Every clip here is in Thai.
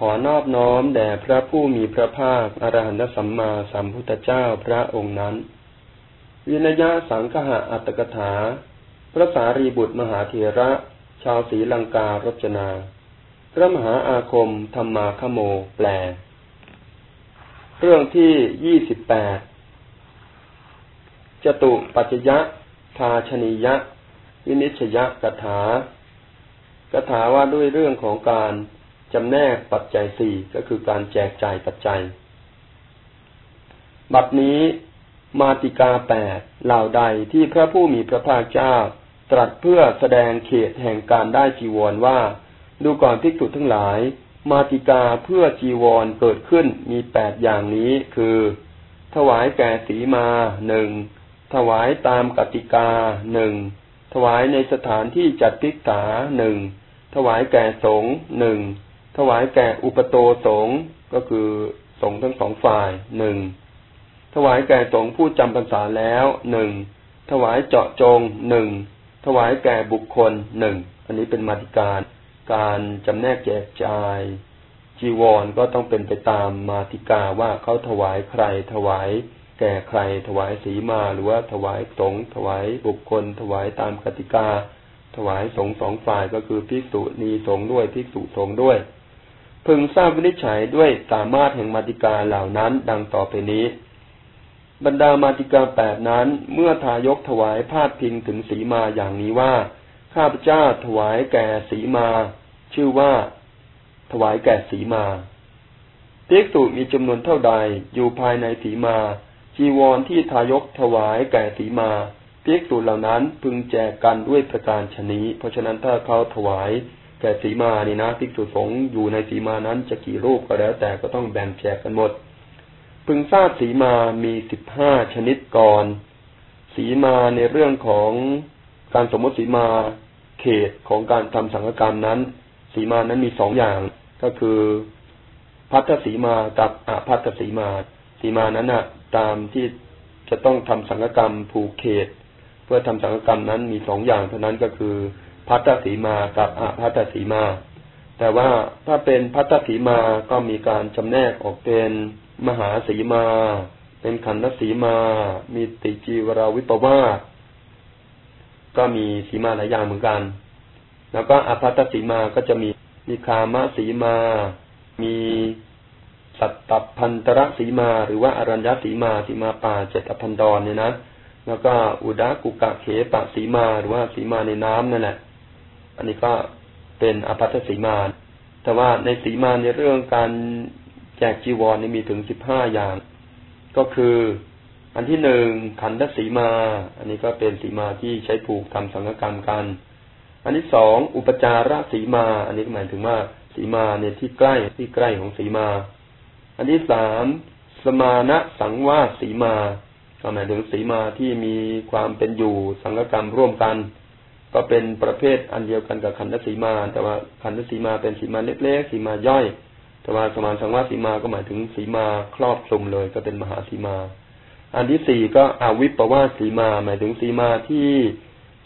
ขอนอบน้อมแด่พระผู้มีพระภาคอรหันตสัมมาสัมพุทธเจ้าพระองค์นั้น วินยะสังคหะอัตถกถา พระสารีบุตรมหาเถระ ชาวศรีลังการจนา พระมหาอาคมธรรมาคโมแปล เรื่องที่ยี่สิบแปดจตุปัจยะ ทาชนิยะ วินิชยกถากถาว่าด้วยเรื่องของการ จำแนกปัจจัยสี่ก็คือการแจกจ่ายปัจจัย บัดนี้มาติกาแปดเหล่าใดที่พระผู้มีพระภาคเจ้า ตรัสเพื่อแสดงเขตแห่งการได้จีวรว่า ดูก่อนภิกษุทั้งหลาย มาติกาเพื่อจีวรเกิดขึ้นมีแปดอย่างนี้คือ ถวายแก่สีมาหนึ่งถวายตามกติกาหนึ่งถวายในสถานที่จัดพิกษาหนึ่งถวายแก่สงหนึ่ง ถวายแก่อุปโตสงก็คือสงทั้งสองฝ่ายหนึ่งถวายแก่สงผู้จำพรรษาแล้วหนึ่งถวายเจาะจงหนึ่งถวายแก่บุคคลหนึ่งอันนี้เป็นมาติการ การจำแนกแจกจ่าย จีวรก็ต้องเป็นไปตามมาติกาว่าเขาถวายใคร ถวาย แก่ใคร ถวายสีมาหรือว่าถวายสงถวายบุคคล ถวายตามกติกา ถวายสงสองฝ่ายก็คือภิกษุณีสงด้วยภิกษุสงด้วย พึงทราบวินิจฉัยด้วยสามารถแห่งมาติกาเหล่านั้นดังต่อไปนี้ บรรดามาติกาแปดนั้น เมื่อทายกถวายพาดพิงถึงสีมาอย่างนี้ว่า ข้าพเจ้าถวายแก่สีมา ชื่อว่า ถวายแก่สีมาภิกษุมีจำนวนเท่าใดอยู่ภายในสีมา จีวรที่ทายกถวายแก่สีมาภิกษุเหล่านั้นพึงแจกกันด้วยประการชนี้ เพราะฉะนั้นถ้าเขาถวาย แก่สีมานี่นะภิกษุสงฆ์อยู่ในสีมานั้นจะกี่รูปก็แล้ว แต่ก็ต้องแบ่งแจกกันหมด พึงทราบสีมามีสิบห้าชนิดก่อนสีมาในเรื่องของการสมมติสีมาเขตของการทำสังฆกรรมนั้น สีมานั้นมีสองอย่างก็คือ พัทธสีมากับอภัทธสีมา สีมานั้นนะตามที่จะต้องทำสังฆกรรมผูกเขต เพื่อทำสังฆกรรมนั้นมีสองอย่างเท่านั้นก็คือ พัทธสีมากับอภัทสีมา แต่ว่าถ้าเป็นพัทธสีมาก็มีการจำแนกออกเป็นมหาสีมา เป็นขันธสีมา มีติจีวราวิปวาสก็มีสีมาหลายอย่างเหมือนกัน แล้วก็อภัทสีมาก็จะมีมีคามะสีมา มีสัตตพันตระสีมา หรือว่าอรัญญสีมาสีมาป่าเจ็ดพันดอนเนี่ยนะ แล้วก็อุดากุกะเขปะสีมาหรือว่าสีมาในน้ำนั่นแหละ อันนี้ก็เป็นอภัตสีมาแต่ว่าในสีมาในเรื่องการแจกจีวรนี่มีถึงสิบห้าอย่าง ก็คือ อันที่หนึ่งขันธสีมา อันนี้ก็เป็นสีมาที่ใช้ผูกทำสังฆกรรมกัน อันที่สองอุปจาระสีมา อันนี้หมายถึงว่าสีมาเนี่ยที่ใกล้ที่ใกล้ของสีมา อันที่สามสมานะสังวาสีมาก็หมายถึงสีมาที่มีความเป็นอยู่สังกรรมร่วมกัน ก็เป็นประเภทอันเดียวกันกับขันธสีมา แต่ว่าขันธสีมาเป็นสีมาเล็กๆสีมาย่อย แต่ว่าสมานสังวาสีมาก็หมายถึงสีมาครอบคลุมเลย ก็เป็นมหาสีมา อันที่สี่ก็อวิปปวาสีมา หมายถึงสีมาที่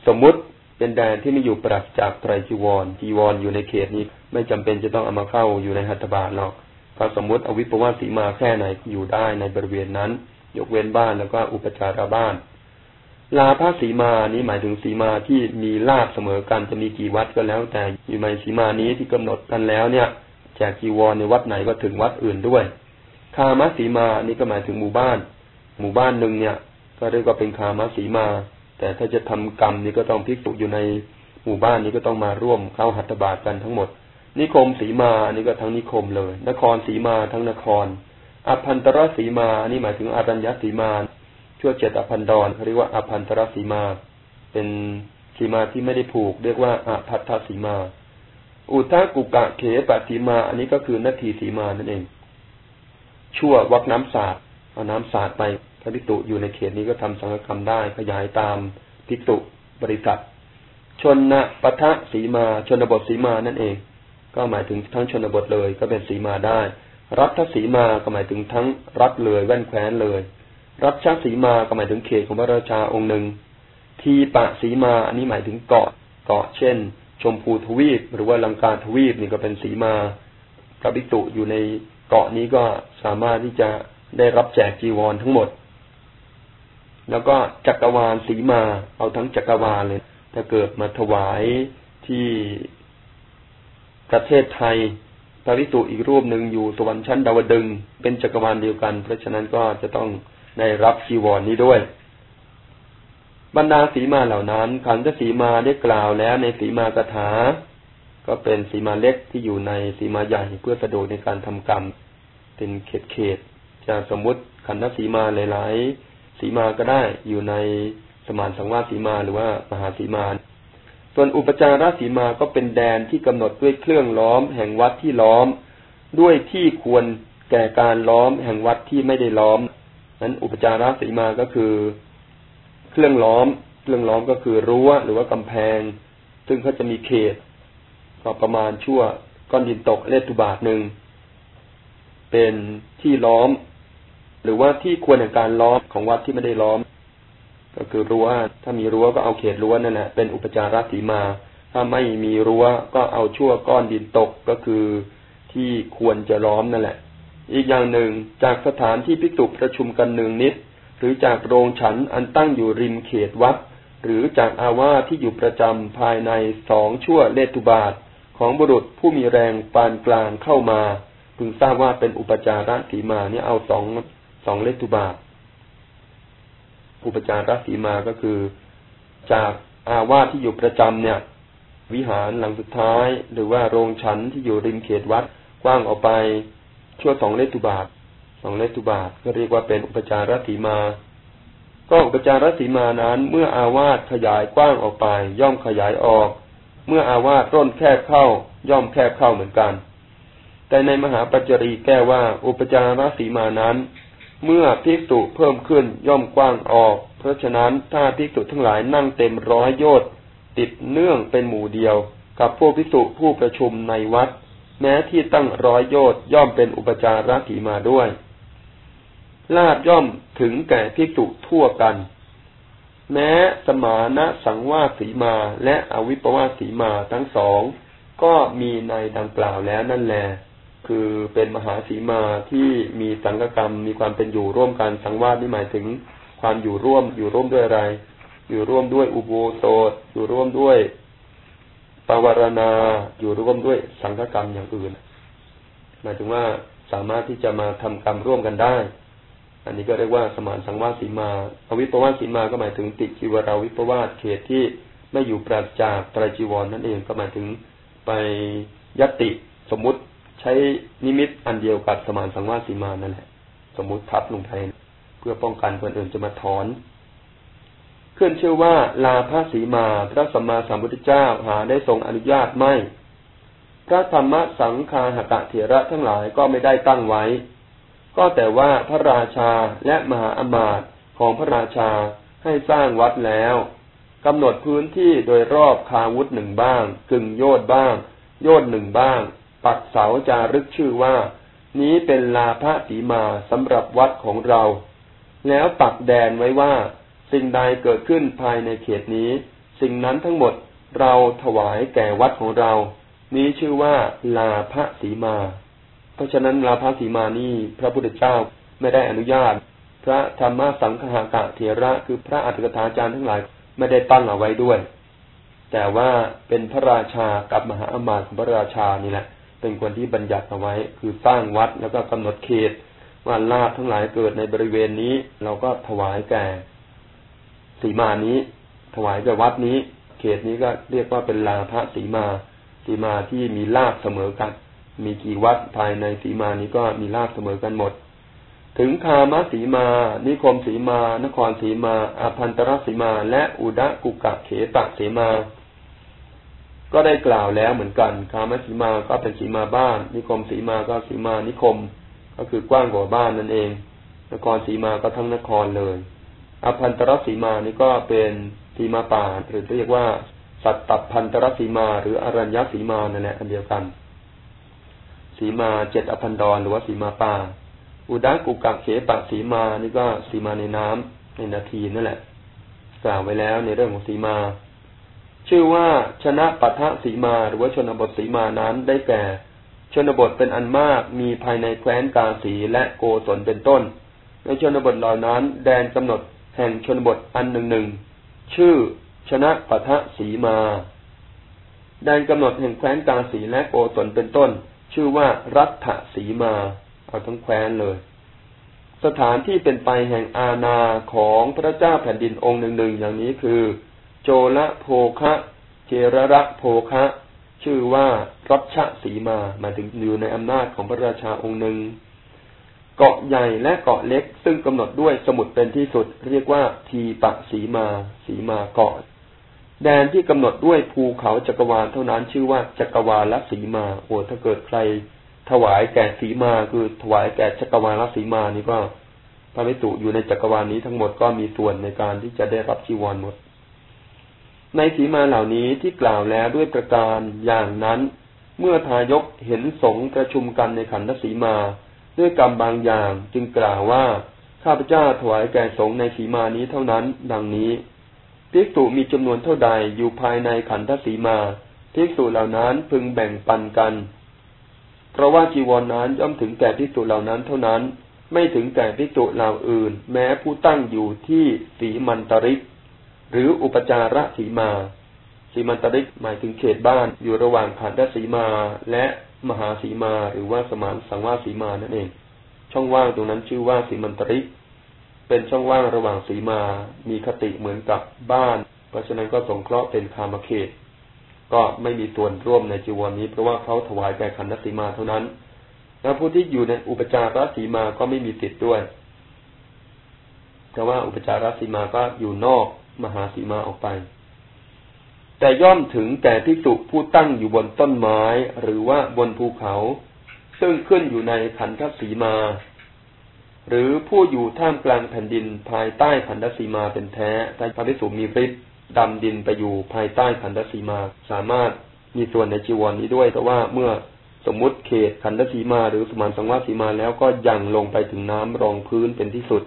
สมมุติเป็นแดนที่ไม่อยู่ปราศจากไตรจีวรจีวรอยู่ในเขตนี้ ไม่จำเป็นจะต้องเอามาเข้าอยู่ในหัตถบาทหรอกถ้าสมมติอวิปวาสีมาแค่ไหนอยู่ได้ในบริเวณนั้น ยกเว้นบ้านแล้วก็อุปจาระบ้าน ลาภสีมานี้หมายถึงสีมาที่มีลาบเสมอกันจะมีกี่วัดก็แล้ว แต่อยู่ในสีมานี้ที่กำหนดกันแล้วเนี่ยแจกจีวรในวัดไหนก็ถึงวัดอื่นด้วย คามาสีมานี้ก็หมายถึงหมู่บ้าน หมู่บ้านหนึ่งเนี่ย ก็เรียกว่าเป็นคามาสีมา แต่ถ้าจะทำกรรมนี่ก็ต้องพิกษุอยู่ในหมู่บ้านนี้ก็ต้องมาร่วมเข้าหัตถบาตกันทั้งหมด นิคมสีมาอันนี้ก็ทั้งนิคมเลย นครสีมาทั้งนครอภันตรสีมาอันนี้หมายถึงอารัญญสีมา ชั่วเจ็ดอภันดรเขาเรียกว่าอภันตรสีมา เป็นสีมาที่ไม่ได้ผูก เรียกว่าอภัทธสีมา อุทากุกะเขปสีมา อันนี้ก็คือนาทีสีมานั่นเอง ชั่ววักน้ำสาดเอาน้ำสาดไปพระภิกษุอยู่ในเขตนี้ก็ทำสังฆกรรมได้ขยายตามภิกษุบริษัท ชนนะปะทะสีมา ชนบทสีมานั่นเอง ก็หมายถึงทั้งชนบทเลย ก็เป็นสีมาได้ รัฐสีมาก็หมายถึงทั้งรัฐเลยแว่นแคว้นเลย รัชชาสีมาก็หมายถึงเขตของพระราชาองค์หนึ่ง ทีปะสีมาอันนี้หมายถึงเกาะเกาะเช่น ชมพูทวีป หรือว่าลังกาทวีปนี่ก็เป็นสีมาพระภิกษุอยู่ในเกาะนี้ก็สามารถที่จะได้รับแจกจีวรทั้งหมด แล้วก็จักรวาลสีมาเอาทั้งจักรวาลเลย ถ้าเกิดมาถวายที่ประเทศไทยพระวิสุอีกรูปหนึ่งอยู่สวรรค์ชั้นดาวดึง เป็นจักรวาลเดียวกัน เพราะฉะนั้นก็จะต้อง ได้รับจีวรนนี้ด้วย บรรดาสีมาเหล่านั้น ขันธสีมาได้กล่าวแล้วในสีมากถา ก็เป็นสีมาเล็กที่อยู่ในสีมาใหญ่เพื่อสะดวกในการทำกรรม เป็นเขตเขตจะสมมุติขันธสีมาหลาย ๆ สีมาก็ได้อยู่ในสมานสังวาสีมาหรือว่ามหาสีมาส่วนอุปจารสีมาก็เป็นแดนที่กำหนดด้วยเครื่องล้อม แห่งวัดที่ล้อม ด้วยที่ควรแก่การล้อม แห่งวัดที่ไม่ได้ล้อม นั้นอุปจารสีมาก็คือเครื่องล้อม เครื่องล้อมก็คือรั้วหรือว่ากำแพง ซึ่งเขาจะมีเขตก็ประมาณชั่วก้อนดินตกเลตุบาทหนึ่งเป็นที่ล้อม หรือว่าที่ควรแห่งการล้อมของวัดที่ไม่ได้ล้อม ก็คือรั้วถ้ามีรั้วก็เอาเขตรั้วนั่นแหละเป็นอุปจารสีมา ถ้าไม่มีรั้วก็เอาชั่วก้อนดินตกก็คือที่ควรจะล้อมนั่นแหละ อีกอย่างหนึ่งจากสถานที่พิจุประชุมกันหนึ่งนิด หรือจากโรงฉันอันตั้งอยู่ริมเขตวัด หรือจากอาวาที่อยู่ประจำภายในสองชั่วเลตุบาท ของบุรุษผู้มีแรงปานกลางเข้ามาพึงทราบว่าเป็นอุปจาระสีมาเนี่ยเอาสองสองเลตุบาท อุปจาระสีมาก็คือ จากอาวาที่อยู่ประจำเนี่ย วิหารหลังสุดท้าย หรือว่าโรงฉันที่อยู่ริมเขตวัดกว้างออกไป ชั่วสองเลตุบาทสองเลตุบาทก็เรียกว่าเป็นอุปจาระสีมา ก็อุปจาระสีมานั้น เมื่ออาวาสขยายกว้างออกไป ย่อมขยายออก เมื่ออาวาสร่นแคบเข้า ย่อมแคบเข้าเหมือนกัน แต่ในมหาปัจจรีแก้ว่าอุปจารสีมานั้น เมื่อภิกษุเพิ่มขึ้นย่อมกว้างออก เพราะฉะนั้นถ้าภิกษุทั้งหลายนั่งเต็มร้อยโยชน์ติดเนื่องเป็นหมู่เดียว กับพวกภิกษุผู้ประชุมในวัด แม้ที่ตั้งร้อยโยชน์ย่อมเป็นอุปจารสีมาด้วย ลาบย่อมถึงแก่ภิกษุทั่วกัน แม้สมานะสังวาสีมาและอวิปวาสีมาทั้งสอง ก็มีในดังกล่าวแล้วนั่นแหละคือเป็นมหาสีมาที่มีสังฆกรรมมีความเป็นอยู่ร่วมกันสังวาสนี่หมายถึงความอยู่ร่วมอยู่ร่วมด้วยอะไร อยู่ร่วมด้วยอุโบสถอยู่ร่วมด้วย ปวารณาอยู่ร่วมด้วยสังฆกรรมอย่างอื่นหมายถึงว่าสามารถที่จะมาทำกรรมร่วมกันได้ อันนี้ก็เรียกว่าสมานสังวาสีมาอวิปวาสสีมาก็หมายถึงติจิวราวิปวาสเขตที่ไม่อยู่ปราศจากไตรจีวรนนั่นเองก็หมายถึงไปยติสมมุติใช้นิมิตอันเดียวกับสมานสังวาสีมานั่นแหละ สมมุติทับลงไปเพื่อป้องกันคนอื่นจะมาถอน ขึ้นชื่อว่าลาภสีมาพระสัมมาสัมพุทธเจ้าหาได้ทรงอนุญาตไม่ พระธรรมสังคาหกะเถระทั้งหลายก็ไม่ได้ตั้งไว้ ก็แต่ว่าพระราชาและมหาอมาตย์ของพระราชาให้สร้างวัดแล้วกำหนดพื้นที่โดยรอบคาวุธหนึ่งบ้าง กึ่งโยดบ้าง โยดหนึ่งบ้าง ปักเสาจารึกชื่อว่า นี้เป็นลาภสีมาสำหรับวัดของเรา แล้วปักแดนไว้ว่า สิ่งใดเกิดขึ้นภายในเขตนี้ สิ่งนั้นทั้งหมดเราถวายแก่วัดของเรา นี้ชื่อว่าลาภสีมา เพราะฉะนั้นลาภสีมานี่พระพุทธเจ้าไม่ได้อนุญาต พระธรรมสังฆากะเถระคือพระอัฏฐกถาจารย์ทั้งหลายไม่ได้ตั้งเอาไว้ด้วย แต่ว่าเป็นพระราชากับมหาอมาตย์ของพระราชานี่แหละ เป็นคนที่บัญญัติเอาไว้ คือสร้างวัดแล้วก็กำหนดเขตว่าลาภทั้งหลายเกิดในบริเวณนี้ เราก็ถวายแก่ สีมานี้ ถวายแก่วัดนี้ เขตนี้ก็เรียกว่าเป็นลาภสีมาสีมาที่มีลาภเสมอกัน มีกี่วัดภายในสีมานี้ก็มีลาภเสมอกันหมด ถึงคามสีมา นิคมสีมา นครสีมาอาพันตรสีมา และอุดะกุกะเขตะสีมา ก็ได้กล่าวแล้วเหมือนกัน คามสีมาก็เป็นสีมาบ้าน นิคมสีมาก็สีมานิคม ก็คือกว้างกว่าบ้านนั่นเอง นครสีมาก็ทั้งนครเลย อภันตรสีมานี่ก็เป็นสีมาป่าหรือเรียกว่า สัตตพันตรสีมา หรืออรัญญสีมานั่นแหละอันเดียวกัน สีมาเจ็ดอภันดรหรือว่าสีมาป่า อุดากุกักเขปะสีมานี่ก็สีมาในน้ำในนาทีนั่นแหละกล่าวไว้แล้วในเรื่องของสีมา ชื่อว่าชนะปัทะสีมาหรือว่าชนบทสีมานั้นได้แก่ ชนบทเป็นอันมากมีภายในแคว้นกาสีและโกศลเป็นต้น ในชนบทเหล่านั้นแดนกำหนด แห่งชนบทอันหนึ่งหนึ่งชื่อชนะปะทะสีมาแดนกำหนดแห่งแคว้นกาสีและโกศลเป็นต้น ชื่อว่ารัฐสีมา เอาทั้งแคว้นเลย สถานที่เป็นไปแห่งอาณาของพระเจ้าแผ่นดินองค์หนึ่งหนึ่งอย่างนี้คือ โจละโภคะเจระระโภคะ ชื่อว่ารัชสีมาหมายถึงอยู่ในอำนาจของพระราชาองค์หนึ่ง เกาะใหญ่และเกาะเล็ก ซึ่งกำหนดด้วยสมุดเป็นที่สุด เรียกว่าทีปะสีมา สีมาเกาะแดนที่กำหนดด้วยภูเขาจักรวาลเท่านั้นชื่อว่าจักรวาลสีมาโอ้ถ้าเกิดใคร ถวายแก่สีมาคือถวายแก่จักรวาลสีมานี่ก็พระมิตุอยู่ในจักรวาลนี้ทั้งหมดก็มีส่วนในการที่จะได้รับจีวรหมด ในสีมาเหล่านี้ที่กล่าวแล้วด้วยประการอย่างนั้น เมื่อทายกเห็นสงประชุมกันในขันธสีมา ด้วยกรรมบางอย่างจึงกล่าวว่า ข้าพเจ้าถวายแก่สงในสีมานี้เท่านั้น ดังนี้ภิกษุมีจำนวนเท่าใดอยู่ภายในขันธสีมาภิกษุเหล่านั้นพึงแบ่งปันกัน เพราะว่าจีวรนนั้นย่อมถึงแก่ภิกษุเหล่านั้นเท่านั้น ไม่ถึงแก่ภิกษุเหล่าอื่น แม้ผู้ตั้งอยู่ที่สีมันตริก หรืออุปจาระสีมาสีมันตริกหมายถึงเขตบ้านอยู่ระหว่างขันธสีมาและ มหาสีมาหรือว่าสมานสังวาสีมานั่นเอง ช่องว่างตรงนั้นชื่อว่าสีมันตริกเป็นช่องว่างระหว่างสีมา มีคติเหมือนกับบ้าน เพราะฉะนั้นก็สงเคราะห์เป็นคามเขต ก็ไม่มีส่วนร่วมในจีวรนี้ เพราะว่าเขาถวายแก่ขันธสีมาเท่านั้น แล้วผู้ที่อยู่ในอุปจาระสีมาก็ไม่มีติดด้วยเพราะว่าอุปจาระสีมาก็อยู่นอกมหาสีมาออกไป แต่ย่อมถึงแก่พิสุผู้ตั้งอยู่บนต้นไม้ หรือว่าบนภูเขา ซึ่งขึ้นอยู่ในขันธสีมา หรือผู้อยู่ท่ามกลางแผ่นดินภายใต้ขันธสีมาเป็นแท้แต่พระพิสุมีฤทธิ์ดำดินไปอยู่ภายใต้ขันธสีมา สามารถมีส่วนในจีวรนนี้ด้วยแต่ว่าเมื่อสมมุติเขตขันธสีมา หรือสมานสังวาสีมาแล้วก็ยังลงไปถึงน้ำรองพื้นเป็นที่สุด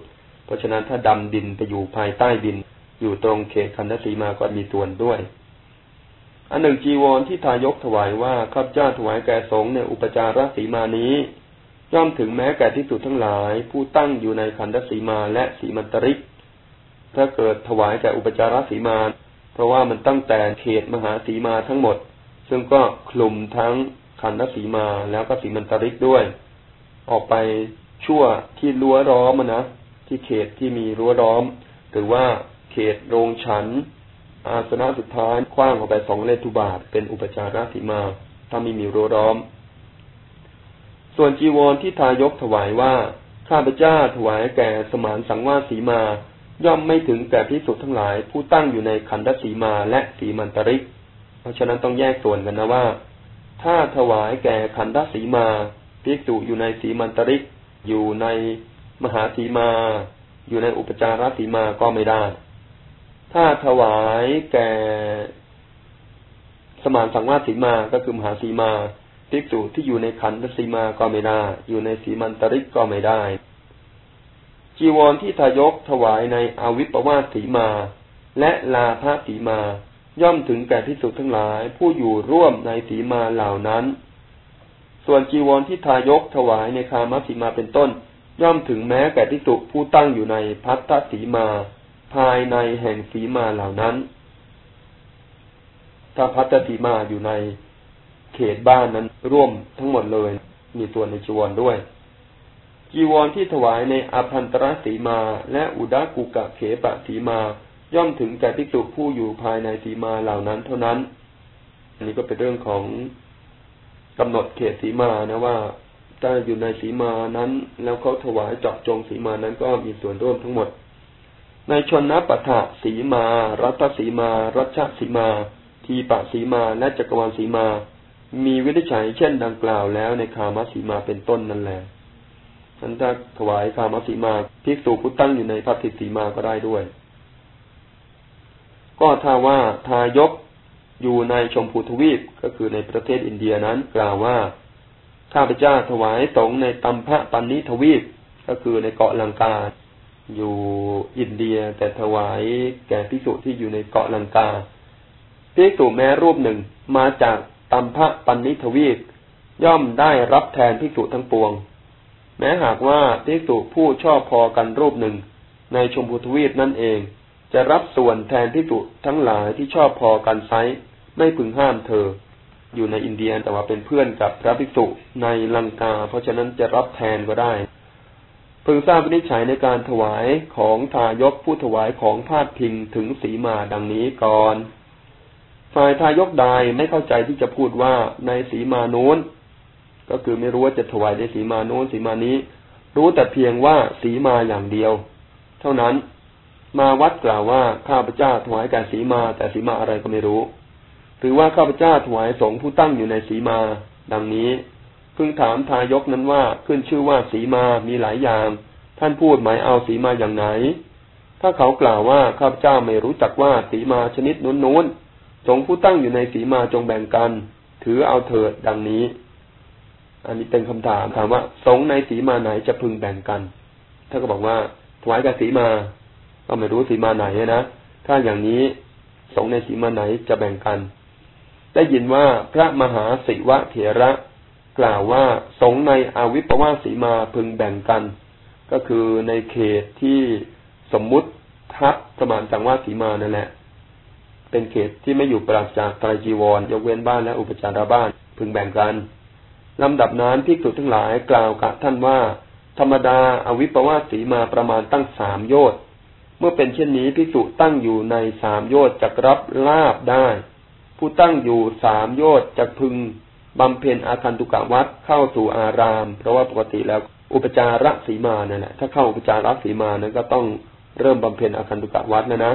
เพราะฉะนั้นถ้าดำดินไปอยู่ภายใต้ดิน อยู่ตรงเขตคันธสีมาก็มีส่วนด้วย อันหนึ่งจีวรที่ทายกถวายว่าข้าพเจ้าถวายแก่สงฆ์ในอุปจารสีมานี้ย่อมถึงแม้แก่ที่สุดทั้งหลาย ผู้ตั้งอยู่ในขันธสีมาและสีมันตริก ถ้าเกิดถวายแก่อุปจารสีมา เพราะว่ามันตั้งแต่เขตมหาสีมาทั้งหมด ซึ่งก็คลุมทั้งขันธสีมาแล้วก็สีมันตริกด้วย ออกไปชั่วที่รั้วร้อมนะที่เขตที่มีรั้วร้อม หรือว่าเขตโรงฉัน อาสนะสุดท้ายคว้างออกไปสองเลตุบาทเป็นอุปจาระสีมาถ้าไม่มีรั้วร้อม ส่วนจีวรที่ทายกถวายว่า ข้าพเจ้าถวายแก่สมานสังวาสีมา ย่อมไม่ถึงแก่พิสุทั้งหลาย ผู้ตั้งอยู่ในขันธสีมาและสีมันตริก เพราะฉะนั้นต้องแยกส่วนกันนะว่า ถ้าถวายแก่ขันธสีมาภิกษุอยู่ในสีมันตริก อยู่ในมหาสีมา อยู่ในอุปจารสีมาก็ไม่ได้ ถ้าถวายแก่สมานสังวาสีมา ก็คือมหาสีมาภิกษุที่อยู่ในขันธสีมาก็ไม่ได้ อยู่ในสีมันตริกก็ไม่ได้ จีวรที่ทายกถวายในอวิปวาสีมา และลาภสีมา ย่อมถึงแก่พิสุทั้งหลาย ผู้อยู่ร่วมในสีมาเหล่านั้น ส่วนจีวรที่ทายกถวายในคามสีมาเป็นต้น ย่อมถึงแม้แก่พิสุผู้ตั้งอยู่ในพัทธสีมา ภายในแห่งสีมาเหล่านั้น ถ้าพัตติมาอยู่ในเขตบ้านนั้นร่วมทั้งหมดเลย มีตัวในจีวรด้วย จีวรที่ถวายในอภันตรสีมาและอุดากุกะเขปะสีมาย่อมถึงแก่ภิกษุผู้อยู่ภายในสีมาเหล่านั้นเท่านั้น อันนี้ก็เป็นเรื่องของกำหนดเขตสีมานะว่าถ้าอยู่ในสีมานั้น แล้วเขาถวายเจาะจงสีมานั้นก็มีส่วนร่วมทั้งหมด ในชนนปทะสีมา รัตสีมา รัชสีมา ทีปะสีมา และจักรวาลสีมา มีวิธีใช้เช่นดังกล่าวแล้วในคามสีมาเป็นต้นนั่นแหละฉันถ้าถวายคามสีมาภิกษุผู้ตั้งอยู่ในพัทธิสีมาก็ได้ด้วย ก็ถ้าว่าทายกอยู่ในชมพูทวีปก็คือในประเทศอินเดียนั้นกล่าวว่าข้าพเจ้าถวายสงในตัมพะปันนิทวีปก็คือในเกาะลังกา อยู่อินเดียแต่ถวายแก่พิสุที่อยู่ในเกาะลังกาพิสุแม้รูปหนึ่งมาจากตัมพะปันนิทวีปย่อมได้รับแทนภิกษุทั้งปวง แม้หากว่าภิกษุผู้ชอบพอกันรูปหนึ่ง ในชมพูทวีปนั่นเอง จะรับส่วนแทนภิกษุทั้งหลายที่ชอบพอกันไซไม่พึงห้ามเธอ อยู่ในอินเดียแต่ว่าเป็นเพื่อนกับพระภิกษุในลังกา เพราะฉะนั้นจะรับแทนก็ได้ พึงทราบวินิจฉัยในการถวายของทายกผู้ถวายของพาดพิงถึงสีมาดังนี้ก่อน ฝ่ายทายกใดไม่เข้าใจที่จะพูดว่าในสีมานู้น ก็คือไม่รู้ว่าจะถวายในสีมาโน้นสีมานี้ รู้แต่เพียงว่าสีมาอย่างเดียว เท่านั้นมาวัดกล่าวว่าข้าพเจ้าถวายแก่สีมาแต่สีมาอะไรก็ไม่รู้ หรือว่าข้าพเจ้าถวายสงฆ์ผู้ตั้งอยู่ในสีมา ดังนี้ พึงถามทายกนั้นว่าขึ้นชื่อว่าสีมามีหลายอย่าง ท่านพูดหมายเอาสีมาอย่างไหน ถ้าเขากล่าวว่าข้าพเจ้าไม่รู้จักว่าสีมาชนิดนู้นๆสงผู้ตั้งอยู่ในสีมาจงแบ่งกัน ถือเอาเถิดดังนี้ อันนี้เป็นคำถามถามว่า สงในสีมาไหนจะพึงแบ่งกันท่านก็บอกว่าถวายกับสีมา ก็ไม่รู้สีมาไหนนะถ้าอย่างนี้สงในสีมาไหนจะแบ่งกัน ได้ยินว่าพระมหาสิวะเถระ กล่าวว่าสงในอวิปวาสีมาพึงแบ่งกัน ก็คือในเขตที่สมมุติทับสมานจังวาสีมานั่นแหละ เป็นเขตที่ไม่อยู่ปราศจากไตรจีวร ยกเว้นบ้านและอุปจาระบ้านพึงแบ่งกันลำดับนั้นภิกษุทั้งหลายกล่าวกับท่านว่า ธรรมดาอาวิปวาสีมาประมาณตั้งสามโยชน์เมื่อเป็นเช่นนี้ภิกษุตั้งอยู่ในสามโยชน์จะรับลาบได้ ผู้ตั้งอยู่สามโยชน์จะพึง บำเพ็ญอาคันตุกะวัดเข้าสู่อาราม เพราะว่าปกติแล้วอุปจาระสีมาเนี่ยแหละถ้าเข้าอุปจาระสีมานั้นก็ต้องเริ่มบำเพ็ญอาคันตุกะวัดนะนะ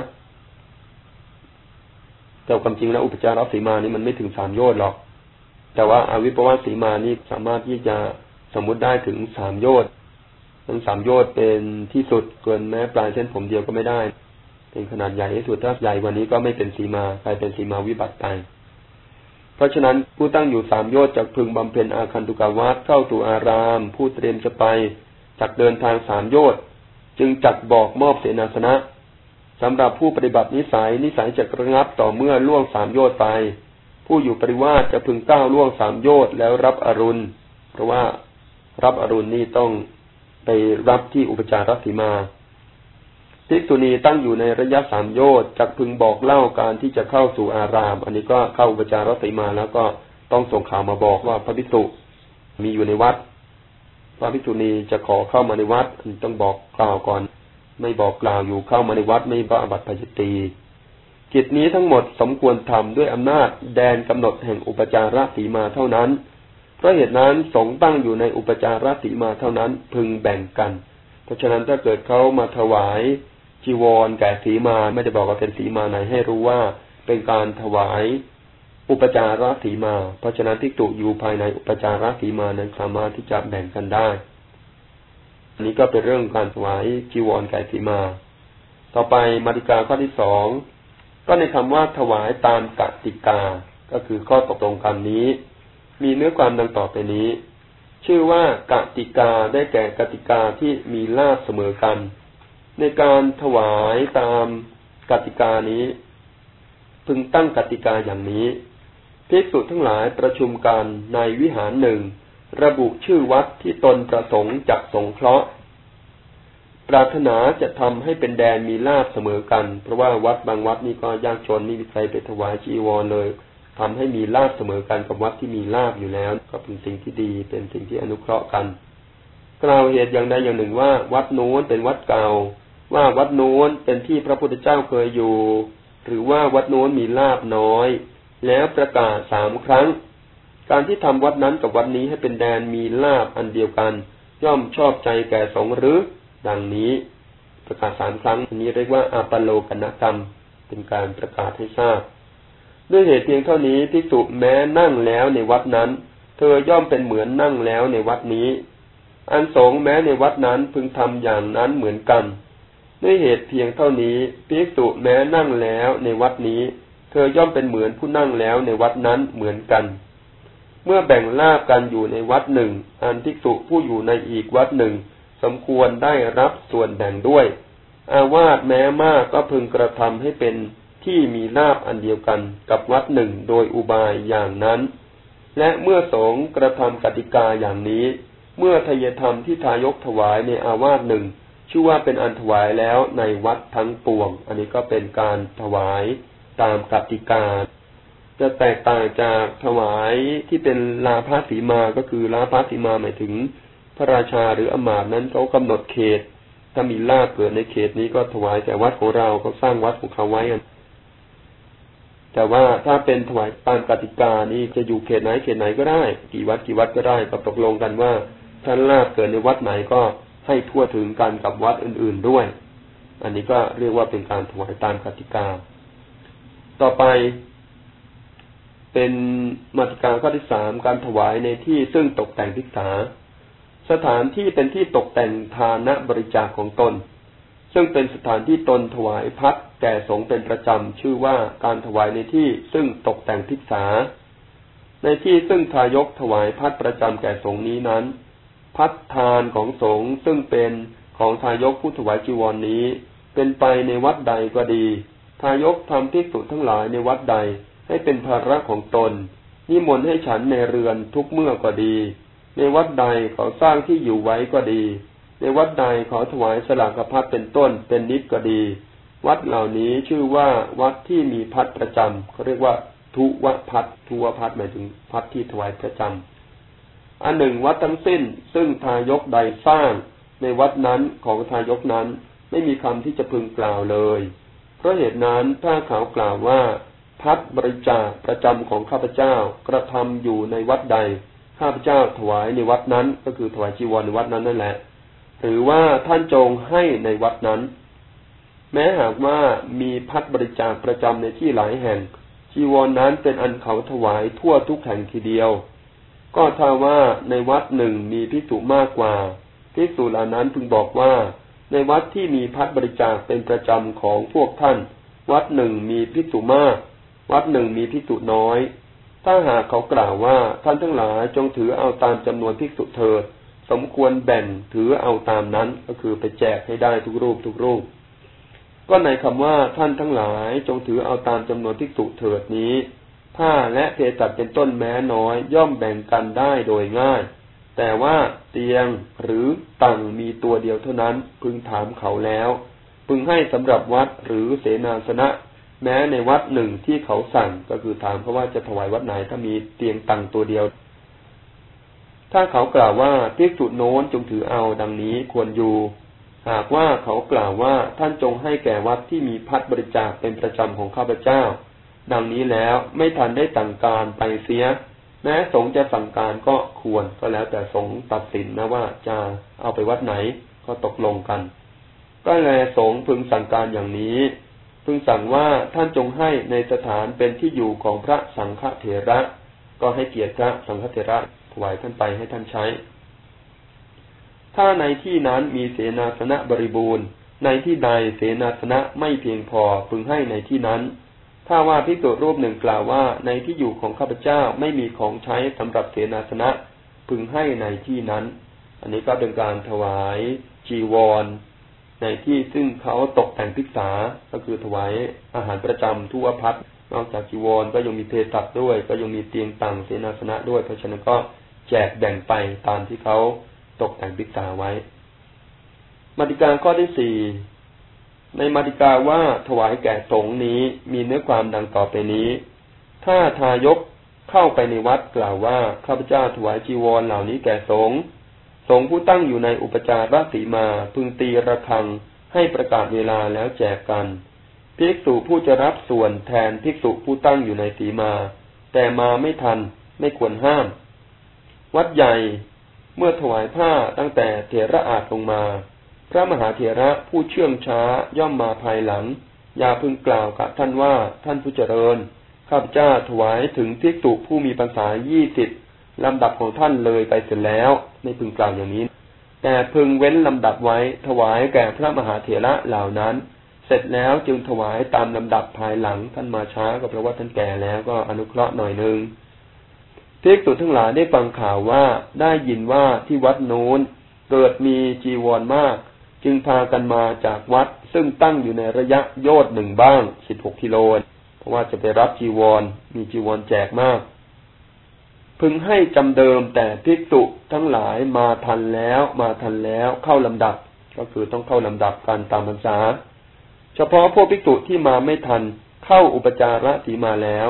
แต่ความจริงแล้วอุปจาระสีมานี่มันไม่ถึงสามโยชน์หรอก แต่ว่าอาวิปวัตสีมานี่สามารถที่จะสมมุติได้ถึงสามโยชน์ทั้งสามโยชน์เป็นที่สุดเกินแม้ปลายเส้นผมเดียวก็ไม่ได้ เป็นขนาดใหญ่ที่สุดถ้าใหญ่กว่านี้ก็ไม่เป็นสีมากลายเป็นสีมาวิบัติไป เพราะฉะนั้นผู้ตั้งอยู่สามโยชน์จากพึงบำเพ็ญอาคันตุกาวัดเข้าสู่อาราม ผู้เตรียมจะไปจากเดินทางสามโยชน์จึงจักบอกมอบเสนาสนะสำหรับผู้ปฏิบัตินิสัยนิสัยจะระงับต่อเมื่อล่วงสามโยชน์ไป ผู้อยู่ปริวาสจะพึงก้าวล่วงสามโยชน์แล้วรับอรุณ เพราะว่ารับอรุณนี่ต้องไปรับที่อุปจารสีมา ภิกษุณีตั้งอยู่ในระยะสามโยชน์จะพึงบอกเล่าการที่จะเข้าสู่อาราม อันนี้ก็เข้าอุปจารสีมาแล้วก็ต้องส่งข่าวมาบอกว่าพระภิกษุมีอยู่ในวัด พระภิกษุณีจะขอเข้ามาในวัดต้องบอกกล่าวก่อน ไม่บอกกล่าวอยู่เข้ามาในวัดไม่บาบัติปจิตีกิจนี้ทั้งหมดสมควรทำด้วยอำนาจแดนกำหนดแห่งอุปจารสีมาเท่านั้น เพราะเหตุนั้นสงตั้งอยู่ในอุปจารสีมาเท่านั้นพึงแบ่งกัน เพราะฉะนั้นถ้าเกิดเขามาถวาย จีวรแก่สีมาไม่ได้บอกว่าเป็นสีมาไหนให้รู้ว่าเป็นการถวายอุปจารสีมา เพราะฉะนั้นที่ตุอยู่ภายในอุปจารสีมานั้นสามารถที่จะแบ่งกันได้ อันนี้ก็เป็นเรื่องการถวายจีวรแก่สีมา ต่อไปมาติกาข้อที่สองก็ในคำว่าถวายตามกติกา ก็คือข้อตกลงกันนี้ มีเนื้อความดังต่อไปนี้ ชื่อว่ากติกาได้แก่กติกาที่มีลาบเสมอกัน ในการถวายตามกติกานี้ พึงตั้งกติกาอย่างนี้ภิกษุทั้งหลายประชุมกันในวิหารหนึ่ง ระบุชื่อวัดที่ตนประสงค์จะสงเคราะห์ ปรารถนาจะทำให้เป็นแดนมีลาบเสมอกัน เพราะว่าวัดบางวัดนี่ก็ยากจนไม่มีใครไปถวายจีวรเลยทำให้มีลาบเสมอกันกับวัดที่มีลาบอยู่แล้ว ก็เป็นสิ่งที่ดีเป็นสิ่งที่อนุเคราะห์กัน กล่าวเหตุอย่างใดอย่างหนึ่งว่า วัดโน้นเป็นวัดเก่า ว่าวัดโน้นเป็นที่พระพุทธเจ้าเคยอยู่ หรือว่าวัดโน้นมีลาบน้อย แล้วประกาศสามครั้ง การที่ทำวัดนั้นกับวัดนี้ให้เป็นแดนมีลาบอันเดียวกัน ย่อมชอบใจแก่สงหรือดังนี้ ประกาศสามครั้งอันนี้เรียกว่าอาปโลกนกรรม เป็นการประกาศให้ทราบ ด้วยเหตุเพียงเท่านี้พิสุแม้นั่งแล้วในวัดนั้น เธอย่อมเป็นเหมือนนั่งแล้วในวัดนี้ อันสงแม้ในวัดนั้นพึงทำอย่างนั้นเหมือนกัน ด้วยเหตุเพียงเท่านี้พิสุแม้นั่งแล้วในวัดนี้ เธอย่อมเป็นเหมือนผู้นั่งแล้วในวัดนั้นเหมือนกัน เมื่อแบ่งลาบกันอยู่ในวัดหนึ่ง อันภิกษุผู้อยู่ในอีกวัดหนึ่ง สมควรได้รับส่วนแบ่งด้วย อาวาสแม้มากก็พึงกระทำให้เป็นที่มีลาบอันเดียวกันกับวัดหนึ่งโดยอุบายอย่างนั้น และเมื่อสงกระทำกติกาอย่างนี้ เมื่อทายธรรมที่ทายกถวายในอาวาสหนึ่ง ชื่อว่าเป็นอันถวายแล้วในวัดทั้งปวง อันนี้ก็เป็นการถวายตามกติกา จะแตกต่างจากถวายที่เป็นลาภาสีมาก็คือลาภาสีมาหมายถึง พระราชาหรืออมาตนั้นเขากำหนดเขต ถ้ามีลาภเกิดในเขตนี้ก็ถวายแต่วัดของเราเขาสร้างวัดของเขาไว้แต่ว่าถ้าเป็นถวายตามกติกานี่จะอยู่เขตไหนเขตไหนก็ได้ กี่วัดกี่วัดก็ได้ก็ตกลงกันว่าท่านลาภเกิดในวัดไหนก็ ให้ทั่วถึงกันกับวัดอื่นๆด้วย อันนี้ก็เรียกว่าเป็นการถวายตามกติกา ต่อไป เป็นมาติการข้อที่สามการถวายในที่ซึ่งตกแต่งพิกษา สถานที่เป็นที่ตกแต่งทานะบริจาคของตน ซึ่งเป็นสถานที่ตนถวายพัดแก่สงเป็นประจำชื่อว่าการถวายในที่ซึ่งตกแต่งพิกษา ในที่ซึ่งทายกถวายพัดประจำแก่สงนี้นั้น พัดทานของสงฆ์ซึ่งเป็นของทายกผู้ถวายจีวรนนี้ เป็นไปในวัดใดก็ดี ทายกทำที่สุดทั้งหลายในวัดใดให้เป็นภาระของตน นิมนต์ให้ฉันในเรือนทุกเมื่อก็ดี ในวัดใดเขาสร้างที่อยู่ไว้ก็ดี ในวัดใดเขาถวายสลากพัดเป็นต้นเป็นนิดก็ดี วัดเหล่านี้ชื่อว่าวัดที่มีพัดประจำเขาเรียกว่าทุวพัดทุวพัดหมายถึงพัดที่ถวายประจำ อันหนึ่งวัดทั้งสิ้น ซึ่งทายกใดสร้าง ในวัดนั้นของทายกนั้น ไม่มีคำที่จะพึงกล่าวเลย เพราะเหตุนั้นถ้าเขากล่าวว่า พัดบริจาคประจำของข้าพเจ้ากระทำอยู่ในวัดใด ข้าพเจ้าถวายในวัดนั้น ก็คือถวายจีวรในวัดนั้นนั่นแหละหรือว่าท่านจงให้ในวัดนั้น แม้หากว่ามีพัดบริจาคประจำในที่หลายแห่งจีวรนนั้นเป็นอันเขาถวายทั่วทุกแห่งทีเดียว ก็ถ้าว่าในวัดหนึ่งมีพิสุมากกว่าพิสุเหล่านั้นพึงบอกว่า ในวัดที่มีพัดบริจาคเป็นประจำของพวกท่าน วัดหนึ่งมีพิสุมาก วัดหนึ่งมีพิสุน้อย ถ้าหากเขากล่าวว่าท่านทั้งหลายจงถือเอาตามจำนวนพิสุเถิด สมควรแบ่งถือเอาตามนั้นก็คือไปแจกให้ได้ทุกรูปทุกรูป ก็ในคำว่าท่านทั้งหลายจงถือเอาตามจำนวนพิสุเถิดนี้ ผ้าและเภสัชเป็นต้นแม้น้อย ย่อมแบ่งกันได้โดยง่าย แต่ว่าเตียงหรือตังมีตัวเดียวเท่านั้น พึงถามเขาแล้ว พึงให้สำหรับวัดหรือเสนาสนะ แม้ในวัดหนึ่งที่เขาสั่งก็คือถามเขาว่าจะถวายวัดไหนถ้ามีเตียงตังตัวเดียว ถ้าเขากล่าวว่าพิกษุโน้นจงถือเอาดังนี้ควรอยู่หากว่าเขากล่าวว่าท่านจงให้แก่วัดที่มีพัดบริจาคเป็นประจำของข้าพเจ้า ดังนี้แล้วไม่ทันได้สั่งการไปเสีย แม้สงจะสั่งการก็ควรก็แล้วแต่สงตัดสินนะว่าจะเอาไปวัดไหนก็ตกลงกัน ก็แลสงพึงสั่งการอย่างนี้ พึงสั่งว่าท่านจงให้ในสถานเป็นที่อยู่ของพระสังฆเถระ ก็ให้เกียรติพระสังฆเถระถวายท่านไปให้ท่านใช้ ถ้าในที่นั้นมีเสนาสนะบริบูรณ์ ในที่ใดเสนาสนะไม่เพียงพอพึงให้ในที่นั้น ถ้าว่าพิสุรูปหนึ่งกล่าวว่า ในที่อยู่ของข้าพเจ้าไม่มีของใช้สำหรับเสนาสนะพึงให้ในที่นั้น อันนี้ก็เป็นการถวายจีวร ในที่ซึ่งเขาตกแต่งพิกษา ก็คือถวายอาหารประจำทั่วพัดนอกจากจีวรก็ยังมีเพตัดด้วย ก็ยังมีเตียงตังเสนาสนะด้วย เพราะฉะนั้นก็แจกแบ่งไปตามที่เขาตกแต่งพิกษาไว้มาติการข้อที่สี่ ในมาติกาว่าถวายแก่สงนี้มีเนื้อความดังต่อไปนี้ ถ้าทายกเข้าไปในวัดกล่าวว่าข้าพเจ้าถวายจีวรเหล่านี้แก่สงสงผู้ตั้งอยู่ในอุปจารสีมาพึงตีระฆังให้ประกาศเวลาแล้วแจกกัน ภิกษุผู้จะรับส่วนแทนภิกษุผู้ตั้งอยู่ในสีมา แต่มาไม่ทันไม่ควรห้าม วัดใหญ่เมื่อถวายผ้าตั้งแต่เถระอาจลงมา พระมหาเถระผู้เชื่องช้าย่อมมาภายหลัง อย่าพึงกล่าวกับท่านว่าท่านผู้เจริญข้าพเจ้าถวายถึงทิกตุผู้มีภาษายี่สิบลำดับของท่านเลยไปเสร็จแล้วไม่พึงกล่าวอย่างนี้ แต่พึงเว้นลำดับไว้ถวายแก่พระมหาเถระเหล่านั้น เสร็จแล้วจึงถวายตามลำดับภายหลังท่านมาช้าก็เพราะว่าท่านแก่แล้วก็อนุเคราะห์หน่อยนึงภิกษุทั้งหลายได้ฟังข่าวว่าได้ยินว่าที่วัดโน้นเกิดมีจีวรมาก จึงพากันมาจากวัด ซึ่งตั้งอยู่ในระยะโยดหนึ่งบ้างสิบหกกิโลเพราะว่าจะไปรับจีวร มีจีวรแจกมาก พึงให้จำเดิมแต่ภิกษุทั้งหลายมาทันแล้วมาทันแล้วเข้าลำดับ ก็คือต้องเข้าลำดับการตามพรรษา เฉพาะพวกภิกษุที่มาไม่ทันเข้าอุปจาระสีมาแล้ว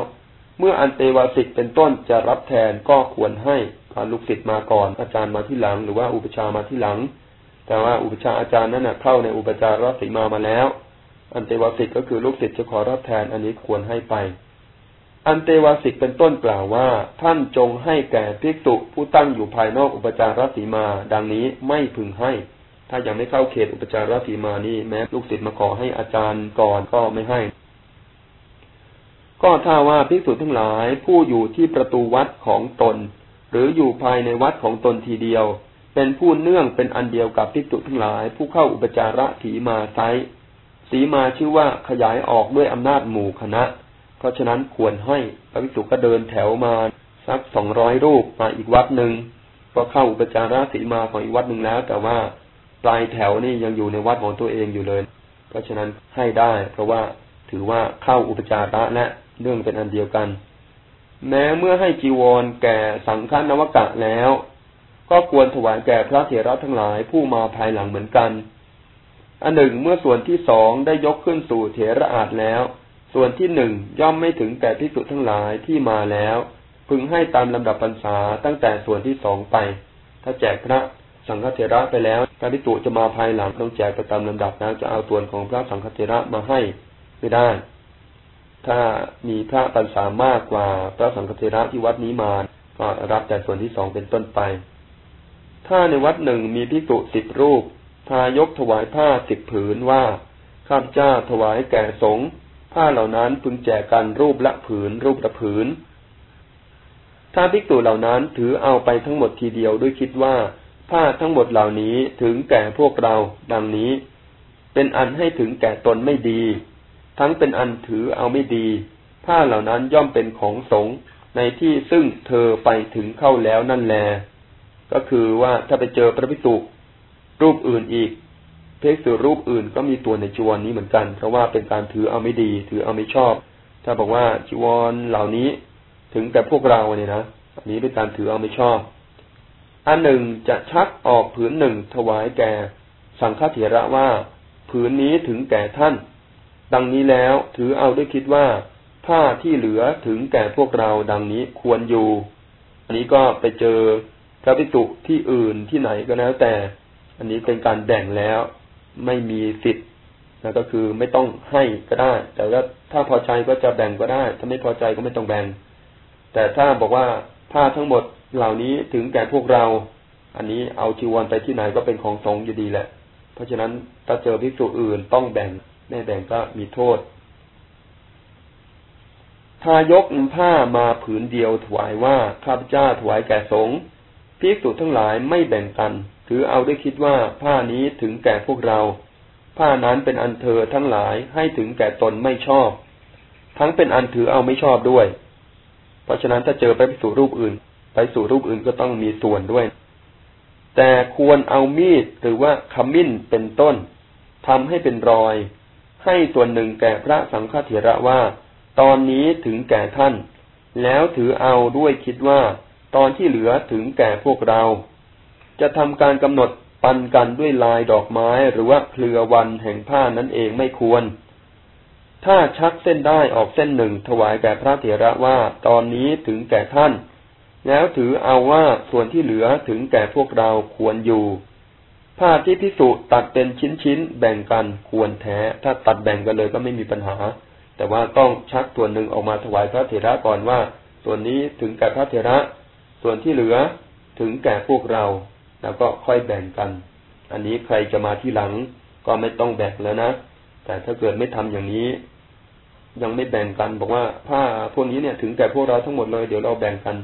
เมื่ออันเตวาสิกเป็นต้นจะรับแทนก็ควรให้การลูกศิษย์มาก่อนอาจารย์มาที่หลัง หรือว่าอุปชามาที่หลัง แต่ว่าอุปชาอาจารย์นั้นเข้าในอุปจาระสีมามาแล้ว อันเตวสิกก็คือลูกศิษย์จะขอรับแทนอันนี้ควรให้ไป อันเตวสิกเป็นต้นกล่าวว่า ท่านจงให้แก่ภิกษุผู้ตั้งอยู่ภายนอกอุปจารสีมา ดังนี้ไม่พึงให้ ถ้ายังไม่เข้าเขตอุปจารสีมานี้แม้ลูกศิษย์มาขอให้อาจารย์ก่อนก็ไม่ให้ ก็ถ้าว่าภิกษุทั้งหลายผู้อยู่ที่ประตูวัดของตน หรืออยู่ภายในวัดของตนทีเดียว เป็นผู้เนื่องเป็นอันเดียวกับภิกษุทั้งหลาย ผู้เข้าอุปจาระถีมาไซสีมาชื่อว่าขยายออกด้วยอำนาจหมู่คณะ เพราะฉะนั้นควรให้พระภิกษุก็เดินแถวมาสักสองร้อยรูปมาอีกวัดหนึ่งก็เข้าอุปจาระสีมาของอีกวัดหนึ่งแล้ว แต่ว่าปลายแถวนี่ยังอยู่ในวัดของตัวเองอยู่เลย เพราะฉะนั้นให้ได้ เพราะว่าถือว่าเข้าอุปจาระและเรื่องเป็นอันเดียวกัน แม้เมื่อให้จีวรแก่สังฆนวกะแล้ว ก็ควรถวายแก่พระเถระทั้งหลายผู้มาภายหลังเหมือนกัน อันหนึ่งเมื่อส่วนที่สองได้ยกขึ้นสู่เถระอาจแล้ว ส่วนที่หนึ่งย่อมไม่ถึงแก่พิสุทั้งหลายที่มาแล้ว พึงให้ตามลำดับพรรษาตั้งแต่ส่วนที่สองไป ถ้าแจกพระสังฆเถระไปแล้วพระพิสุจะมาภายหลังต้องแจกไปตามลำดับนะจะเอาส่วนของพระสังฆเถระมาให้ไม่ได้ ถ้ามีพระพรรษามากกว่าพระสังฆเถระที่วัดนี้มาก็รับแต่ส่วนที่สองเป็นต้นไป ถ้าในวัดหนึ่งมีพิสุสิบรูป ทายกถวายผ้าสิบผืนว่า ข้าพเจ้าถวายแก่สงฆ์ผ้าเหล่านั้นพึงแจกกันรูปละผืน รูปละผืน ถ้าภิกษุเหล่านั้นถือเอาไปทั้งหมดทีเดียวด้วยคิดว่า ผ้าทั้งหมดเหล่านี้ถึงแก่พวกเราดังนี้ เป็นอันให้ถึงแก่ตนไม่ดี ทั้งเป็นอันถือเอาไม่ดี ผ้าเหล่านั้นย่อมเป็นของสงในที่ซึ่งเธอไปถึงเข้าแล้วนั่นแล ก็คือว่าถ้าไปเจอพระภิกษุรูปอื่นอีกเพกษุรูปอื่นก็มีตัวในจีวรนนี้เหมือนกัน เพราะว่าเป็นการถือเอาไม่ดี ถือเอาไม่ชอบ ถ้าบอกว่าจีวรเหล่านี้ถึงแต่พวกเราเนี่ยนะอันนี้เป็นการถือเอาไม่ชอบ อันหนึ่งจะชักออกผืนหนึ่งถวายแก่ สังฆเถระว่า ผืนนี้ถึงแก่ท่าน ดังนี้แล้วถือเอาด้วยคิดว่า ผ้าที่เหลือถึงแก่พวกเราดังนี้ควรอยู่ อันนี้ก็ไปเจอ ระภิกษุที่อื่นที่ไหนก็แล้วแต่ อันนี้เป็นการแบ่งแล้วไม่มีสิทธิ์นะก็คือไม่ต้องให้ก็ได้ แต่ว่าถ้าพอใจก็จะแบ่งก็ได้ ถ้าไม่พอใจก็ไม่ต้องแบ่ง แต่ถ้าบอกว่าผ้าทั้งหมดเหล่านี้ถึงแก่พวกเรา อันนี้เอาจีวรไปที่ไหนก็เป็นของสงฆ์อยู่ดีแหละ เพราะฉะนั้นถ้าเจอภิกษุอื่นต้องแบ่งไม่แบ่งก็มีโทษถ้ายกผ้ามาผืนเดียวถวายว่าข้าพเจ้าถวายแก่สงฆ์ ภิกษุทั้งหลายไม่แบ่งกัน ถือเอาได้คิดว่าผ้านี้ถึงแก่พวกเรา ผ้านั้นเป็นอันเธอทั้งหลายให้ถึงแก่ตนไม่ชอบ ทั้งเป็นอันถือเอาไม่ชอบด้วย เพราะฉะนั้นถ้าเจอไปสู่รูปอื่น ไปสู่รูปอื่นก็ต้องมีส่วนด้วย แต่ควรเอามีดหรือว่าขมิ้นเป็นต้นทำให้เป็นรอย ให้ส่วนหนึ่งแก่พระสังฆเถระว่า ตอนนี้ถึงแก่ท่าน แล้วถือเอาด้วยคิดว่า ตอนที่เหลือถึงแก่พวกเรา จะทำการกำหนดปันกันด้วยลายดอกไม้หรือว่าเครือวันแห่งผ้านั้นเองไม่ควร ถ้าชักเส้นได้ออกเส้นหนึ่งถวายแก่พระเถระว่าตอนนี้ถึงแก่ท่าน แล้วถือเอาว่าส่วนที่เหลือถึงแก่พวกเราควรอยู่ ผ้าที่พิสุตัดเป็นชิ้นๆแบ่งกันควรแท้ ถ้าตัดแบ่งกันเลยก็ไม่มีปัญหา แต่ว่าต้องชักตัวหนึ่งออกมาถวายพระเถระก่อนว่า ส่วนนี้ถึงแก่พระเถระ ส่วนที่เหลือถึงแก่พวกเรา แล้วก็ค่อยแบ่งกัน อันนี้ใครจะมาที่หลังก็ไม่ต้องแบ่งแล้วนะ แต่ถ้าเกิดไม่ทำอย่างนี้ ยังไม่แบ่งกัน บอกว่าผ้าพวกนี้เนี่ย ถึงแต่พวกเราทั้งหมดเลยเดี๋ยวเราแบ่งกัน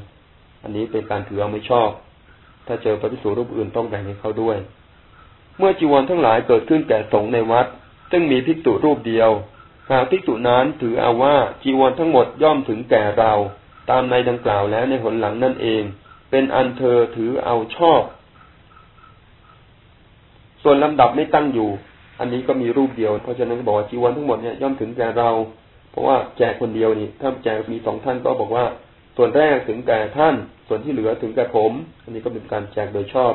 อันนี้เป็นการถือเอาไม่ชอบ ถ้าเจอพระภิกษุรูปอื่นต้องแบ่งให้เขาด้วย เมื่อจีวรทั้งหลายเกิดขึ้นแก่สงฆ์ในวัด ซึ่งมีภิกษุรูปเดียวหากภิกษุนั้นถือเอาว่าจีวรทั้งหมดย่อมถึงแก่เรา ตามในดังกล่าวแล้วในหนหลังนั่นเอง เป็นอันเธอถือเอาชอบ ส่วนลำดับไม่ตั้งอยู่ อันนี้ก็มีรูปเดียว เพราะฉะนั้นบอกว่าจีวรทั้งหมดเนี่ยย่อมถึงแก่เรา เพราะว่าแจกคนเดียวนี่ ถ้าแจกมีสองท่านก็บอกว่า ส่วนแรกถึงแก่ท่าน ส่วนที่เหลือถึงแก่ผม อันนี้ก็เป็นการแจกโดยชอบ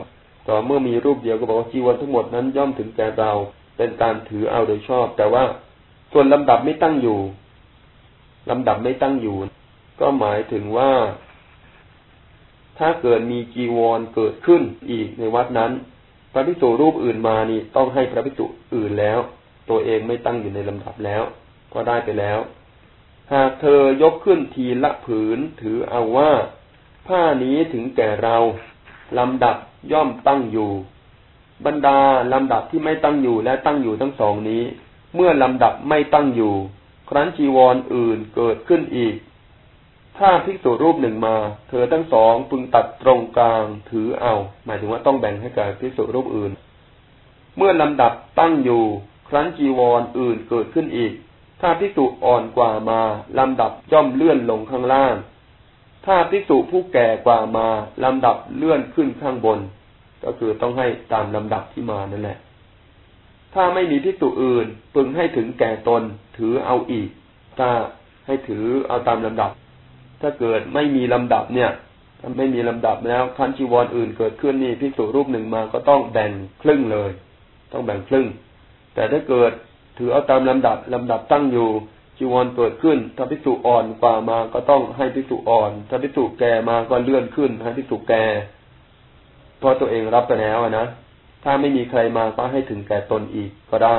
ต่อเมื่อมีรูปเดียวก็บอกว่าจีวรทั้งหมดนั้นย่อมถึงแก่เรา เป็นการถือเอาโดยชอบ แต่ว่าส่วนลำดับไม่ตั้งอยู่ลำดับไม่ตั้งอยู่ ก็หมายถึงว่า ถ้าเกิดมีจีวรเกิดขึ้นอีกในวัดนั้น พระภิกษุรูปอื่นมานี่ต้องให้พระภิกษุอื่นแล้ว ตัวเองไม่ตั้งอยู่ในลำดับแล้ว ก็ได้ไปแล้ว หากเธอยกขึ้นทีละผืนถือเอาว่า ผ้านี้ถึงแก่เราลำดับย่อมตั้งอยู่ บรรดาลำดับที่ไม่ตั้งอยู่และตั้งอยู่ทั้งสองนี้ เมื่อลำดับไม่ตั้งอยู่ ครั้นจีวรออื่นเกิดขึ้นอีก ถ้าภิกษุรูปหนึ่งมา เธอทั้งสองพึงตัดตรงกลางถือเอา หมายถึงว่าต้องแบ่งให้กับภิกษุรูปอื่น เมื่อลำดับตั้งอยู่ ครั้นจีวรออื่นเกิดขึ้นอีก ถ้าภิกษุอ่อนกว่ามาลำดับย่อมเลื่อนลงข้างล่าง ถ้าภิกษุผู้แก่กว่ามาลำดับเลื่อนขึ้นข้างบน ก็คือต้องให้ตามลำดับที่มานั่นแหละ ถ้าไม่มีพิกษุอื่น พึงให้ถึงแก่ตนถือเอาอีก ถ้าให้ถือเอาตามลำดับ ถ้าเกิดไม่มีลำดับเนี่ยถ้าไม่มีลำดับแล้วคันจีวรออื่นเกิดขึ้นนี่พิกษุรูปหนึ่งมาก็ต้องแบ่งครึ่งเลย ต้องแบ่งครึ่ง แต่ถ้าเกิดถือเอาตามลำดับลำดับตั้งอยู่จีวรเกิดขึ้น ถ้าพิสุอ่อนกว่ามาก็ต้องให้พิสุอ่อน ถ้าพิสุแก่มาก็เลื่อนขึ้นให้พิสุแก่เพราะตัวเองรับไปแล้วนะถ้าไม่มีใครมาก็ให้ถึงแก่ตนอีกก็ได้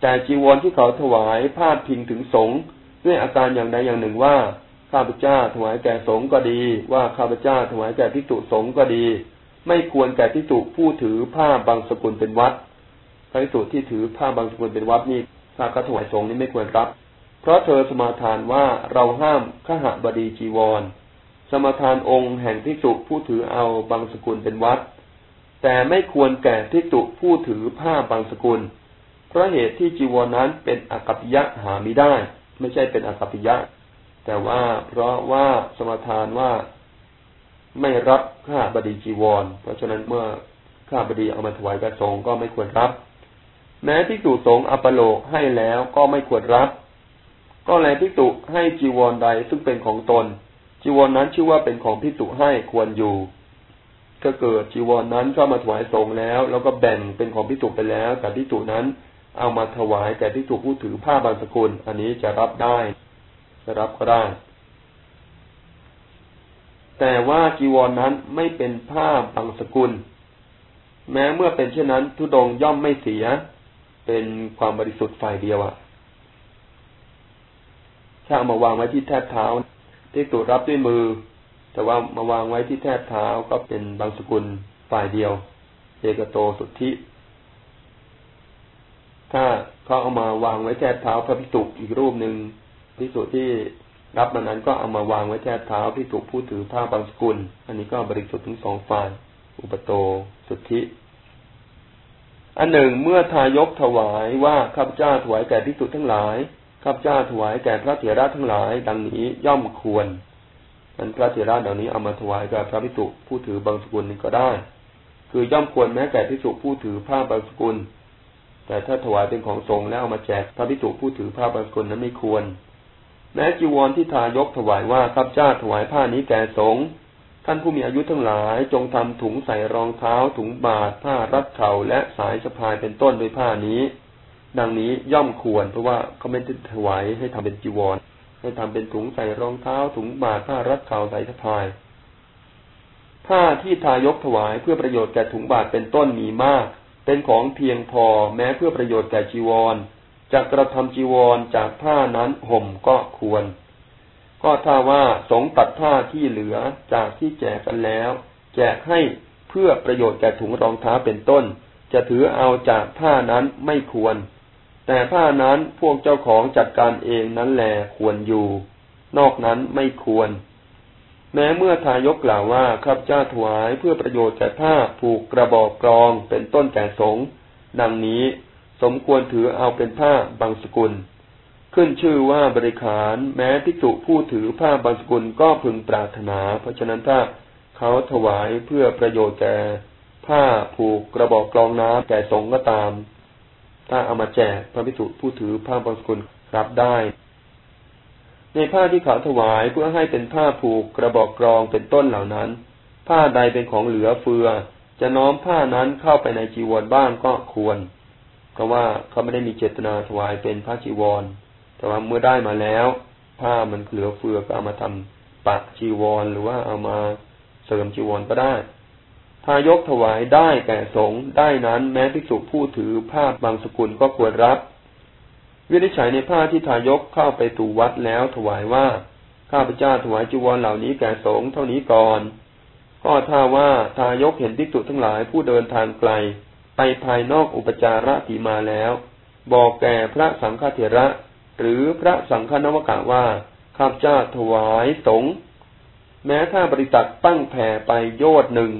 แต่จีวรที่เขาถวายพาดพิงถึงสงฆ์ด้วยอาการอย่างใดอย่างหนึ่งว่า ข้าพเจ้าถวายแก่สงฆ์ก็ดี ว่าข้าพเจ้าถวายแก่พิจุสงฆ์ก็ดี ไม่ควรแก่พิจุผู้ถือผ้าบางสกุลเป็นวัดพิจุที่ถือผ้าบางสกุลเป็นวัดนี่ถ้าเขาถวายสงฆ์นี่ไม่ควรรับ เพราะเธอสมาทานว่าเราห้ามขหบดีจีวร สมาทานองค์แห่งพิจุผู้ถือเอาบางสกุลเป็นวัด แต่ไม่ควรแก่ทิฏฐุผู้ถือผ้าบางสกุล เพราะเหตุที่จีวรนนั้นเป็นอกัปปิยะหาไม่ได้ ไม่ใช่เป็นอกัปปิยะ แต่ว่าเพราะว่าสมทานว่าไม่รับข้าบดีจีวร เพราะฉะนั้นเมื่อข้าบดีเอามาถวายกระสงก็ไม่ควรรับ แม้ที่สุสงอัปโลกให้แล้วก็ไม่ควรรับ ก็แลพิจุให้จีวรใดซึ่งเป็นของตน จีวรนนั้นชื่อว่าเป็นของพิจุให้ควรอยู่ถ้าเกิดจีวรนนั้นเข้ามาถวายสงฆ์แล้ว แล้วก็แบ่งเป็นของพิจุไปแล้วแต่พิจุนั้นเอามาถวายแก่พิจุผู้ถือผ้าบางสกุล อันนี้จะรับได้ จะรับก็ได้ แต่ว่าจีวรนนั้นไม่เป็นผ้าบางสกุล แม้เมื่อเป็นเช่นนั้น ทุดงย่อมไม่เสีย เป็นความบริสุทธิ์ฝ่ายเดียวอะถ้าเอามาวางไว้ที่แทบเท้าที่ตุรับด้วยมือ แต่ว่ามาวางไว้ที่แทบเท้าก็เป็นบางสกุลฝ่ายเดียวเอกโตสุทธิ ถ้าเขาเอามาวางไว้แทบเท้าพระพิสุอีกรูปหนึ่ง พิสุที่รับมานั้นก็เอามาวางไว้แทบเท้าพิสุผู้ถือผ้าบางสกุล อันนี้ก็บริสุทธิ์ทั้งสองฝ่าย อุปโต สุทธิ อันหนึ่งเมื่อทายกถวายว่าข้าพเจ้าถวายแก่พิสุทั้งหลายข้าพเจ้าถวายแก่พระเถระทั้งหลาย ดังนี้ย่อมควรนั้นพระเถระเหล่านี้เอามาถวายแกับพระพิสุผู้ถือบางสกุลนี้ก็ได้ คือย่อมควรแม้แก่พิสุผู้ถือผ้าบางสกุล แต่ถ้าถวายเป็นของทรงแล้วเอามาแจกพระพิสุผู้ถือผ้าบางสกุลนั้นไม่ควร แม้จีวรที่ทายกถวายว่าข้าพเจ้าถวายผ้านี้แก่สงฆ์ท่านผู้มีอายุทั้งหลายจงทำถุงใส่รองเท้า ถุงบาทผ้ารัดเข่าและสายสะพายเป็นต้นด้วยผ้านี้ ดังนี้ย่อมควรเพราะว่าเขาไม่ได้ถวายให้ทำเป็นจีวร ให้ทำเป็นถุงใส่รองเท้า ถุงบาทผ้ารัดเข่าใส่สะพายผ้าที่ทายกถวายเพื่อประโยชน์แก่ถุงบาทเป็นต้นมีมาก เป็นของเพียงพอแม้เพื่อประโยชน์แก่จีวร จะกระทำจีวรจากผ้านั้นห่มก็ควร ก็ถ้าว่าสงตัดผ้าที่เหลือจากที่แจกกันแล้ว แจกให้เพื่อประโยชน์แก่ถุงรองเท้าเป็นต้น จะถือเอาจากผ้านั้นไม่ควร แต่ผ้านั้นพวกเจ้าของจัดการเองนั้นแหลควรอยู่ นอกนั้นไม่ควร แม้เมื่อทายกกล่าวว่าข้าพเจ้าถวายเพื่อประโยชน์แก่ผ้าผูกกระบอกกรองเป็นต้นแก่สงดังนี้ สมควรถือเอาเป็นผ้าบางสกุล ขึ้นชื่อว่าบริขารแม้พิจุผู้ถือผ้าบางสกุลก็พึงปรารถนา เพราะฉะนั้นถ้าเขาถวายเพื่อประโยชน์แก่ผ้าผูกกระบอกกรองน้ำแก่สงก็ตาม ถ้าเอามาแจกพระพิสุผู้ถือผ้าบางสกุลรับได้ ในผ้าที่เขาถวายเพื่อให้เป็นผ้าผูกกระบอกกรองเป็นต้นเหล่านั้น ผ้าใดเป็นของเหลือเฟือ จะน้อมผ้านั้นเข้าไปในจีวรบ้างก็ควร เพราะว่าเขาไม่ได้มีเจตนาถวายเป็นผ้าจีวร แต่ว่าเมื่อได้มาแล้ว ผ้ามันเหลือเฟือก็เอามาทำปักจีวร หรือว่าเอามาเสริมจีวรก็ได้ถ้ายกถวายได้แก่สงฆ์ได้นั้น แม้ภิกษุผู้ถือผ้าบางสกุลก็ควรรับวินิจฉัยในผ้าที่ทายกเข้าไปตูวัดแล้วถวายว่าข้าพเจ้าถวายจีวรเหล่านี้แก่สงฆ์เท่านี้ก่อน ก็ถ้าว่าทายกเห็นภิกษุทั้งหลายผู้เดินทางไกล ไปภายนอกอุปจาระตีมาแล้ว บอกแก่พระสังฆเถระ หรือพระสังฆนวกะว่าข้าพเจ้าถวายสงฆ์แม้ถ้าบริษัทตั้งแผ่ไปโยดหนึ่ง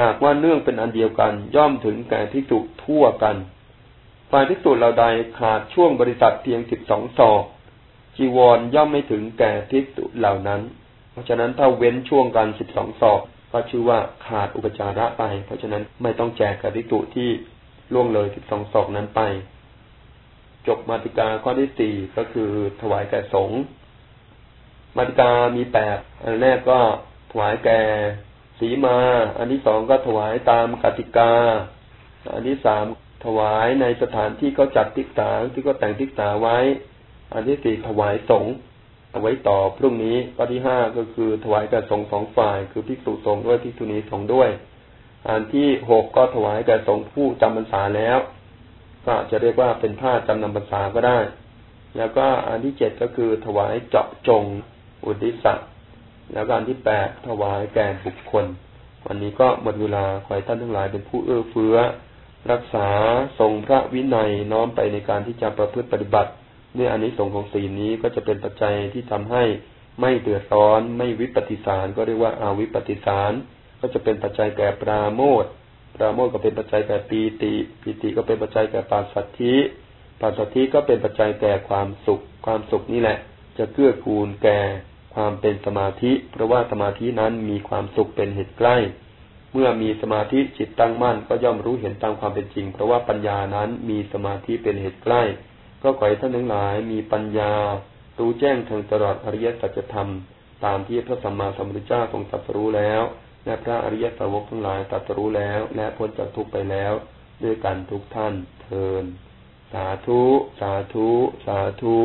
หากว่าเนื่องเป็นอันเดียวกัน ย่อมถึงแก่ทิจุทั่วกันฝ่ายทิจุเราใดขาดช่วงบริษัทเพียงสิบสองศอกจีวรย่อมไม่ถึงแก่ทิจุเหล่านั้น เพราะฉะนั้นถ้าเว้นช่วงกันสิบสองศอก ก็ชื่อว่าขาดอุปจาระไป เพราะฉะนั้นไม่ต้องแจกกับทิจุที่ล่วงเลยสิบสองศอกนั้นไป จบมาติกาข้อที่สี่ก็คือถวายแก่สงฆ์มาติกามีแปดอันแรกก็ถวายแก่สีมา อันที่สองก็ถวายตามกติกา อันที่สามถวายในสถานที่เขาจัดทิกษาที่เขาแต่งทิกษาไว้ อันที่สี่ถวายสงฆ์ เอาไว้ต่อพรุ่งนี้ข้อที่ห้าก็คือถวายแก่สงสองฝ่าย คือภิกษุสงฆ์ด้วยภิกษุณีสงฆ์ด้วย อันที่หกก็ถวายแก่สงฆ์ผู้จำพรรษาแล้ว ก็จะเรียกว่าเป็นผ้าจำนำพรรษาก็ได้ แล้วก็อันที่เจ็ดก็คือถวายเจาะจงอุทิศแล้วการที่แปดถวายแก่บุคคล วันนี้ก็หมดเวลาขอให้ท่านทั้งหลายเป็นผู้เอื้อเฟื้อ รักษาทรงพระวินัยน้อมไปในการที่จะประพฤติปฏิบัติ เนี่ยอันนี้สงของสีนี้ก็จะเป็นปัจจัยที่ทำให้ไม่เดือดร้อนไม่วิปฏิสารก็เรียกว่าอาวิปฏิสาร ก็จะเป็นปัจจัยแก่ปราโมทปราโมทก็เป็นปัจจัยแก่ปีติปีติก็เป็นปัจจัยแก่ปัสสัทธิปัสสัทธิก็เป็นปัจจัยแก่ความสุข ความสุขนี่แหละ จะเกื้อกูลแก่ความเป็นสมาธิ เพราะว่าสมาธินั้นมีความสุขเป็นเหตุใกล้ เมื่อมีสมาธิจิตตั้งมั่น ก็ย่อมรู้เห็นตามความเป็นจริง เพราะว่าปัญญานั้นมีสมาธิเป็นเหตุใกล้ ก็ขอให้ท่านทั้งหลายมีปัญญารู้แจ้งทางตลอดอริยสัจธรรม ตามที่พระสัมมาสัมพุทธเจ้าทรงตรัสรู้แล้ว และพระอริยสาวกทั้งหลายตรัสรู้แล้ว และพ้นจากทุกไปแล้ว ด้วยกันทุกท่านเทินสาธุ สาธุ สาธุ